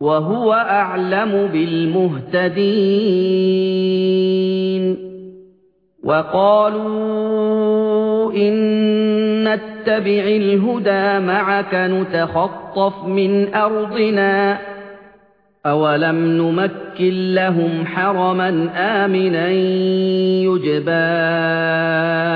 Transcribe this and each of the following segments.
وَهُوَ أَعْلَمُ بِالْمُهْتَدِينَ. وَقَالُوا إِن نَّتَّبِعِ الْهُدَىٰ مَعَكَ نُتَخَطَّفْ مِنْ أَرْضِنَا. أَوَلَمْ نُمَكِّن لَّهُمْ حَرَمًا آمِنًا يُجْبَىٰ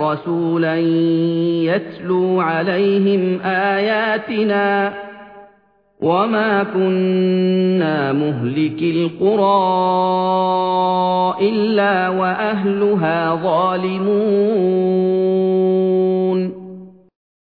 رَسُولًا يَتْلُو عَلَيْهِمْ آيَاتِنَا وَمَا كُنَّا مُهْلِكِي الْقُرَىٰ إِلَّا وَأَهْلُهَا ظَالِمُونَ